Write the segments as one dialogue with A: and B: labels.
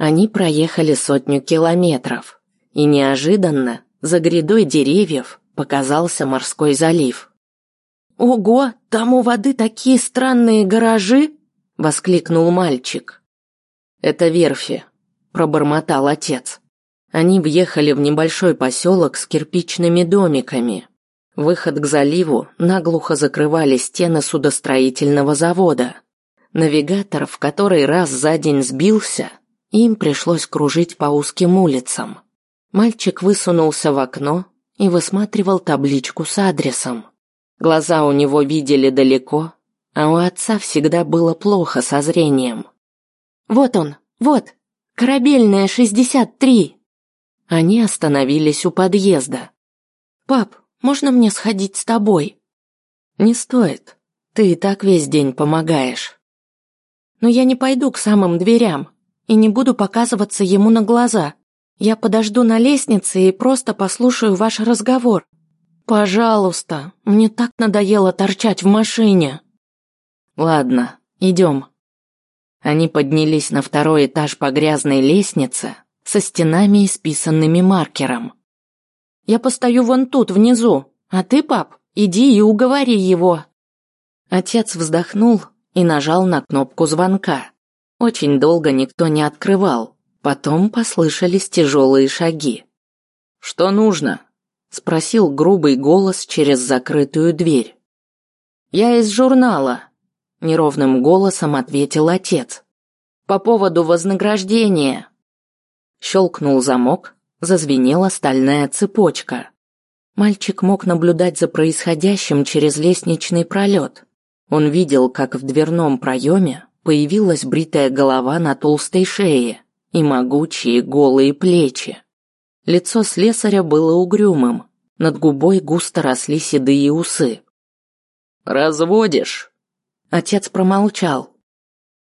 A: Они проехали сотню километров, и неожиданно за грядой деревьев показался морской залив. «Ого, там у воды такие странные гаражи!» — воскликнул мальчик. «Это верфи», — пробормотал отец. Они въехали в небольшой поселок с кирпичными домиками. Выход к заливу наглухо закрывали стены судостроительного завода. Навигатор в который раз за день сбился, им пришлось кружить по узким улицам. Мальчик высунулся в окно и высматривал табличку с адресом. Глаза у него видели далеко, а у отца всегда было плохо со зрением. «Вот он, вот, корабельная 63!» Они остановились у подъезда. «Пап, можно мне сходить с тобой?» «Не стоит. Ты и так весь день помогаешь». «Но я не пойду к самым дверям и не буду показываться ему на глаза. Я подожду на лестнице и просто послушаю ваш разговор. Пожалуйста, мне так надоело торчать в машине. Ладно, идем. Они поднялись на второй этаж по грязной лестнице со стенами, исписанными маркером. Я постою вон тут, внизу, а ты, пап, иди и уговори его. Отец вздохнул и нажал на кнопку звонка. Очень долго никто не открывал. Потом послышались тяжелые шаги. «Что нужно?» – спросил грубый голос через закрытую дверь. «Я из журнала», – неровным голосом ответил отец. «По поводу вознаграждения». Щелкнул замок, зазвенела стальная цепочка. Мальчик мог наблюдать за происходящим через лестничный пролет. Он видел, как в дверном проеме появилась бритая голова на толстой шее и могучие голые плечи. Лицо слесаря было угрюмым, над губой густо росли седые усы. «Разводишь?» Отец промолчал.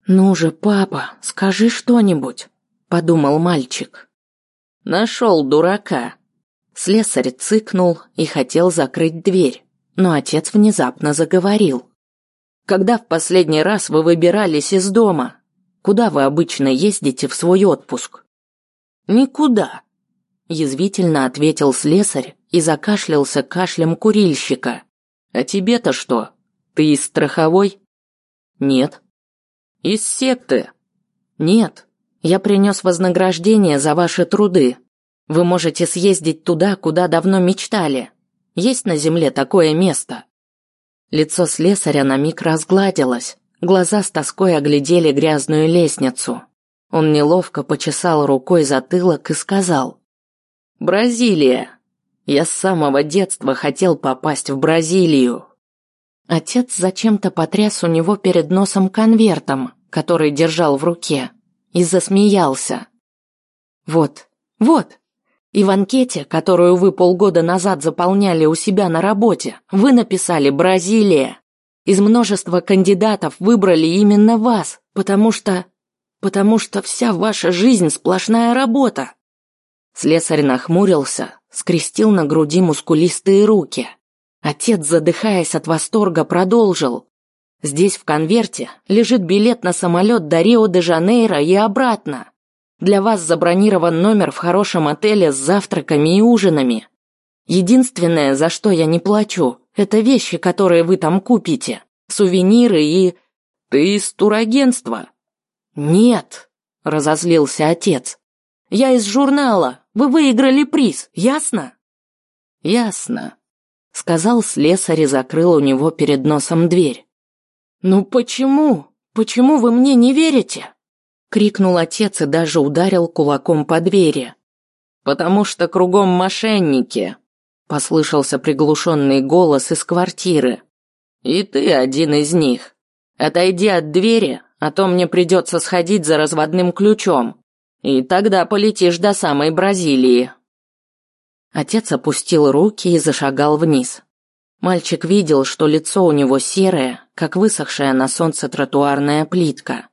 A: «Ну же, папа, скажи что-нибудь», — подумал мальчик. «Нашел дурака». Слесарь цыкнул и хотел закрыть дверь, но отец внезапно заговорил. «Когда в последний раз вы выбирались из дома?» Куда вы обычно ездите в свой отпуск? Никуда, язвительно ответил слесарь и закашлялся кашлем курильщика. А тебе-то что? Ты из страховой? Нет. Из секты? Нет. Я принес вознаграждение за ваши труды. Вы можете съездить туда, куда давно мечтали. Есть на земле такое место. Лицо слесаря на миг разгладилось. Глаза с тоской оглядели грязную лестницу. Он неловко почесал рукой затылок и сказал: "Бразилия. Я с самого детства хотел попасть в Бразилию". Отец зачем-то потряс у него перед носом конвертом, который держал в руке, и засмеялся. Вот, вот. И в анкете, которую вы полгода назад заполняли у себя на работе, вы написали Бразилия. Из множества кандидатов выбрали именно вас, потому что... потому что вся ваша жизнь сплошная работа. Слесарь нахмурился, скрестил на груди мускулистые руки. Отец, задыхаясь от восторга, продолжил. Здесь в конверте лежит билет на самолет до Рио-де-Жанейро и обратно. Для вас забронирован номер в хорошем отеле с завтраками и ужинами. Единственное, за что я не плачу, это вещи, которые вы там купите, сувениры и... Ты из турагентства? Нет, разозлился отец. Я из журнала. Вы выиграли приз, ясно? Ясно, сказал слесарь и закрыл у него перед носом дверь. Ну почему? Почему вы мне не верите? Крикнул отец и даже ударил кулаком по двери. Потому что кругом мошенники, Послышался приглушенный голос из квартиры. «И ты один из них. Отойди от двери, а то мне придется сходить за разводным ключом. И тогда полетишь до самой Бразилии». Отец опустил руки и зашагал вниз. Мальчик видел, что лицо у него серое, как высохшая на солнце тротуарная плитка.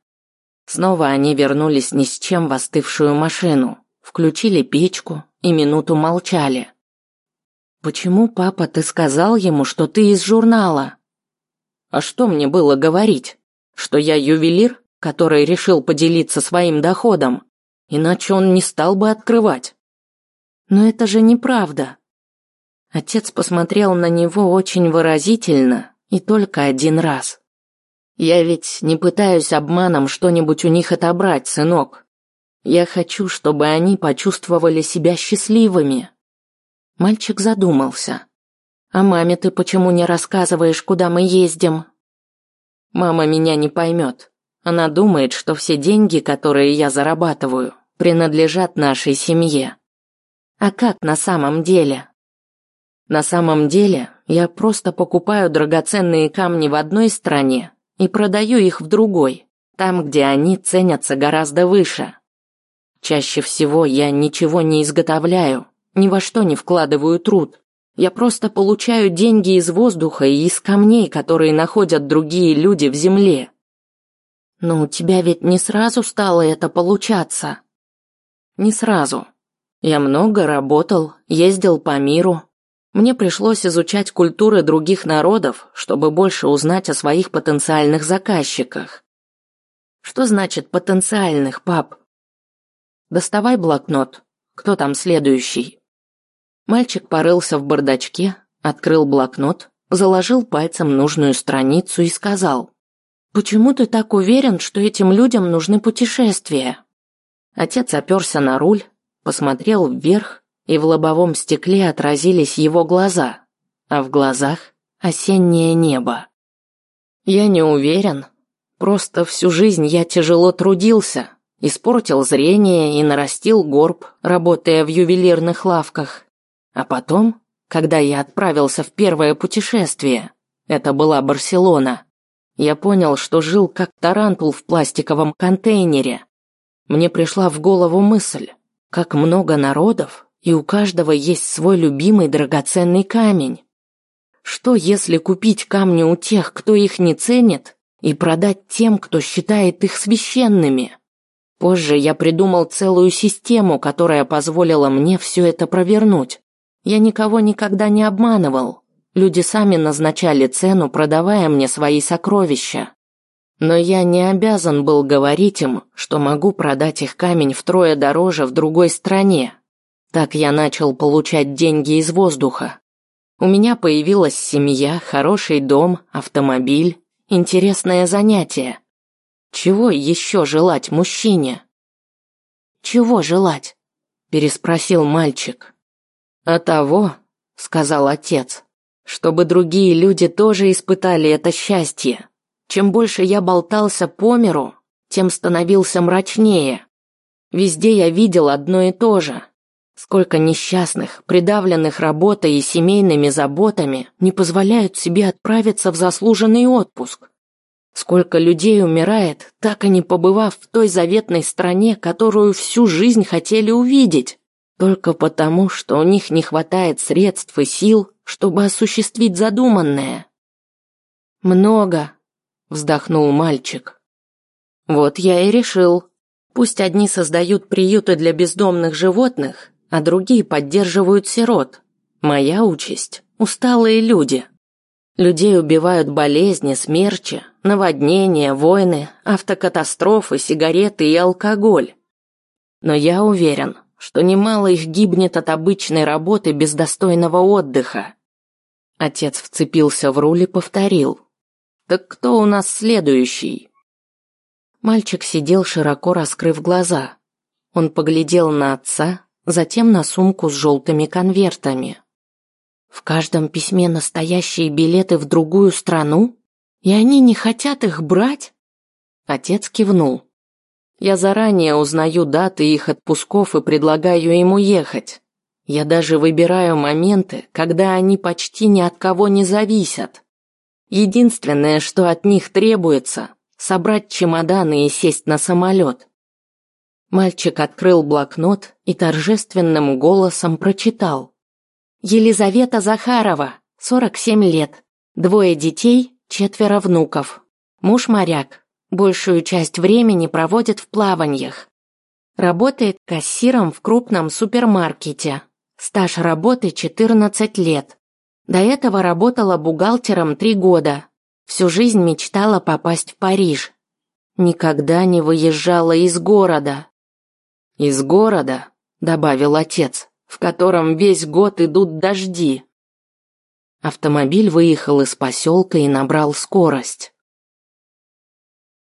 A: Снова они вернулись ни с чем в остывшую машину, включили печку и минуту молчали. Почему, папа, ты сказал ему, что ты из журнала? А что мне было говорить? Что я ювелир, который решил поделиться своим доходом? иначе он не стал бы открывать. Но это же неправда. Отец посмотрел на него очень выразительно и только один раз. Я ведь не пытаюсь обманом что-нибудь у них отобрать, сынок. Я хочу, чтобы они почувствовали себя счастливыми. Мальчик задумался. А маме ты почему не рассказываешь, куда мы ездим? Мама меня не поймет. Она думает, что все деньги, которые я зарабатываю, принадлежат нашей семье. А как на самом деле? На самом деле, я просто покупаю драгоценные камни в одной стране и продаю их в другой, там, где они ценятся гораздо выше. Чаще всего я ничего не изготовляю, ни во что не вкладываю труд. Я просто получаю деньги из воздуха и из камней, которые находят другие люди в земле. Но у тебя ведь не сразу стало это получаться. Не сразу. Я много работал, ездил по миру. Мне пришлось изучать культуры других народов, чтобы больше узнать о своих потенциальных заказчиках. Что значит потенциальных, пап? Доставай блокнот. Кто там следующий? Мальчик порылся в бардачке, открыл блокнот, заложил пальцем нужную страницу и сказал: "Почему ты так уверен, что этим людям нужны путешествия?" Отец оперся на руль, посмотрел вверх, и в лобовом стекле отразились его глаза, а в глазах осеннее небо. Я не уверен. Просто всю жизнь я тяжело трудился, испортил зрение и нарастил горб, работая в ювелирных лавках. А потом, когда я отправился в первое путешествие, это была Барселона, я понял, что жил как тарантул в пластиковом контейнере. Мне пришла в голову мысль, как много народов, и у каждого есть свой любимый драгоценный камень. Что если купить камни у тех, кто их не ценит, и продать тем, кто считает их священными? Позже я придумал целую систему, которая позволила мне все это провернуть. Я никого никогда не обманывал. Люди сами назначали цену, продавая мне свои сокровища. Но я не обязан был говорить им, что могу продать их камень втрое дороже в другой стране. Так я начал получать деньги из воздуха. У меня появилась семья, хороший дом, автомобиль, интересное занятие. Чего еще желать мужчине? Чего желать? переспросил мальчик. А того, сказал отец, чтобы другие люди тоже испытали это счастье. Чем больше я болтался по миру, тем становился мрачнее. Везде я видел одно и то же. Сколько несчастных, придавленных работой и семейными заботами, не позволяют себе отправиться в заслуженный отпуск. Сколько людей умирает, так и не побывав в той заветной стране, которую всю жизнь хотели увидеть, только потому, что у них не хватает средств и сил, чтобы осуществить задуманное. Много, вздохнул мальчик. Вот я и решил. Пусть одни создают приюты для бездомных животных, а другие поддерживают сирот. Моя участь усталые люди. Людей убивают болезни, смерчи, наводнения, войны, автокатастрофы, сигареты и алкоголь. Но я уверен, что немало их гибнет от обычной работы без достойного отдыха. Отец вцепился в руль и повторил: так кто у нас следующий? Мальчик сидел широко раскрыв глаза. Он поглядел на отца, затем на сумку с желтыми конвертами. В каждом письме настоящие билеты в другую страну, и они не хотят их брать? Отец кивнул. Я заранее узнаю даты их отпусков и предлагаю ему ехать. Я даже выбираю моменты, когда они почти ни от кого не зависят. Единственное, что от них требуется, собрать чемоданы и сесть на самолет. Мальчик открыл блокнот и торжественным голосом прочитал. Елизавета Захарова, 47 лет, двое детей, четверо внуков. Муж моряк, большую часть времени проводит в плаваньях. Работает кассиром в крупном супермаркете. Стаж работы 14 лет. До этого работала бухгалтером три года. Всю жизнь мечтала попасть в Париж. Никогда не выезжала из города. Из города, добавил отец, в котором весь год идут дожди. Автомобиль выехал из поселка и набрал скорость.